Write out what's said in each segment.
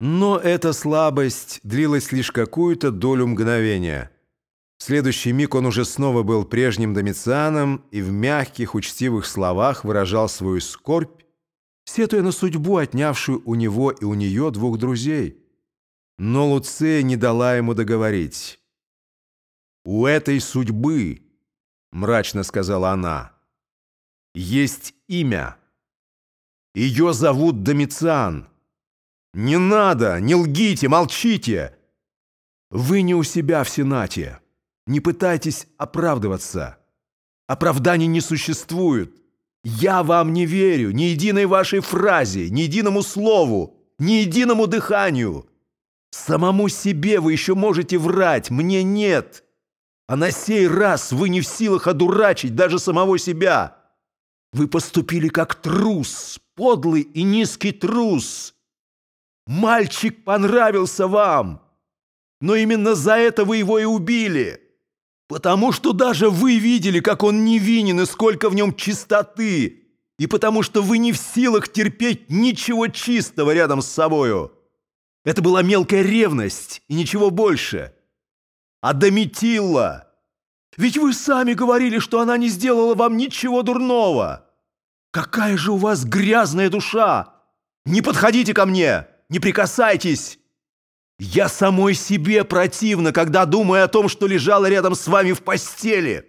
Но эта слабость длилась лишь какую-то долю мгновения. В следующий миг он уже снова был прежним Домицианом и в мягких, учтивых словах выражал свою скорбь, сетуя на судьбу, отнявшую у него и у нее двух друзей. Но Луция не дала ему договорить. «У этой судьбы, — мрачно сказала она, — есть имя. Ее зовут Домициан». «Не надо! Не лгите! Молчите! Вы не у себя в Сенате. Не пытайтесь оправдываться. Оправданий не существует. Я вам не верю ни единой вашей фразе, ни единому слову, ни единому дыханию. Самому себе вы еще можете врать, мне нет. А на сей раз вы не в силах одурачить даже самого себя. Вы поступили как трус, подлый и низкий трус». Мальчик понравился вам, но именно за это вы его и убили. Потому что даже вы видели, как он невинен и сколько в нем чистоты, и потому что вы не в силах терпеть ничего чистого рядом с собою. Это была мелкая ревность и ничего больше. А Доmitilla... Ведь вы сами говорили, что она не сделала вам ничего дурного. Какая же у вас грязная душа! Не подходите ко мне!» Не прикасайтесь! Я самой себе противно, когда думаю о том, что лежала рядом с вами в постели!»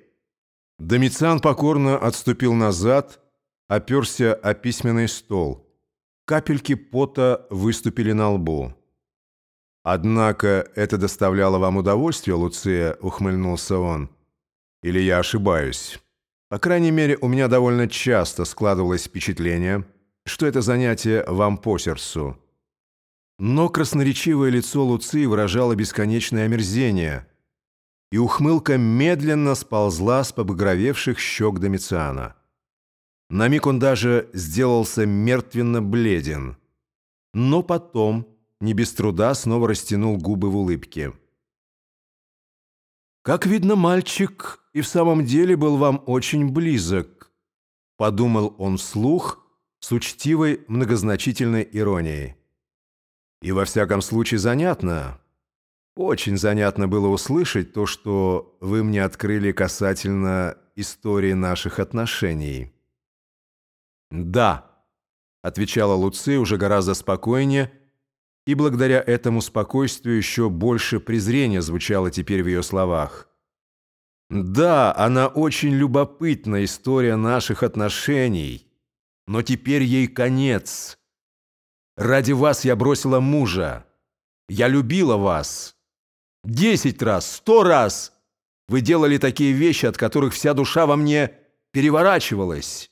Домициан покорно отступил назад, оперся о письменный стол. Капельки пота выступили на лбу. «Однако это доставляло вам удовольствие, Луция?» — ухмыльнулся он. «Или я ошибаюсь? По крайней мере, у меня довольно часто складывалось впечатление, что это занятие вам по сердцу». Но красноречивое лицо Луции выражало бесконечное омерзение, и ухмылка медленно сползла с побагровевших щек Домициана. На миг он даже сделался мертвенно бледен, но потом, не без труда, снова растянул губы в улыбке. «Как видно, мальчик и в самом деле был вам очень близок», подумал он вслух с учтивой многозначительной иронией. И во всяком случае занятно, очень занятно было услышать то, что вы мне открыли касательно истории наших отношений. «Да», — отвечала Луция уже гораздо спокойнее, и благодаря этому спокойствию еще больше презрения звучало теперь в ее словах. «Да, она очень любопытна, история наших отношений, но теперь ей конец». Ради вас я бросила мужа. Я любила вас. Десять раз, сто раз вы делали такие вещи, от которых вся душа во мне переворачивалась.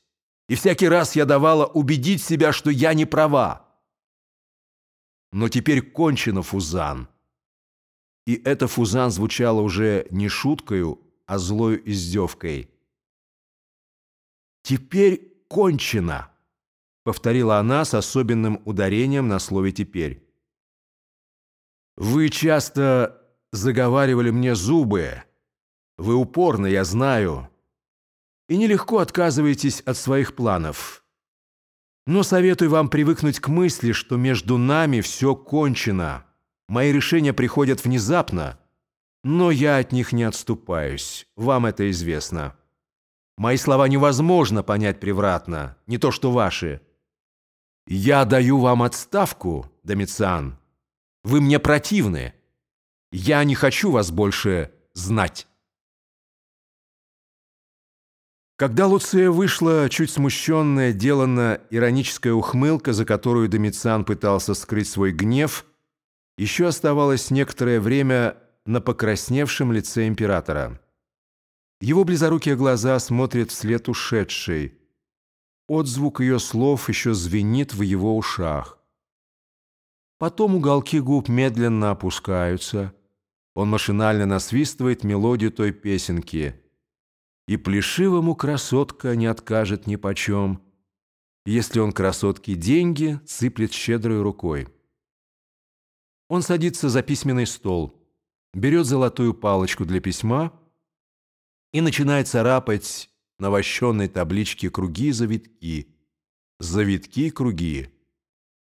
И всякий раз я давала убедить себя, что я не права. Но теперь кончено Фузан. И это Фузан звучало уже не шуткою, а злою издевкой. Теперь кончено повторила она с особенным ударением на слове «теперь». «Вы часто заговаривали мне зубы. Вы упорны, я знаю. И нелегко отказываетесь от своих планов. Но советую вам привыкнуть к мысли, что между нами все кончено. Мои решения приходят внезапно, но я от них не отступаюсь. Вам это известно. Мои слова невозможно понять превратно, не то что ваши». «Я даю вам отставку, Домициан. Вы мне противны. Я не хочу вас больше знать». Когда Луция вышла, чуть смущенная, делана ироническая ухмылка, за которую Домициан пытался скрыть свой гнев, еще оставалось некоторое время на покрасневшем лице императора. Его близорукие глаза смотрят вслед ушедшей – Отзвук ее слов еще звенит в его ушах. Потом уголки губ медленно опускаются. Он машинально насвистывает мелодию той песенки. И плешивому красотка не откажет ни почем. Если он красотке деньги, сыплет щедрой рукой. Он садится за письменный стол, берет золотую палочку для письма и начинает царапать на вощенной табличке круги-завитки. Завитки-круги.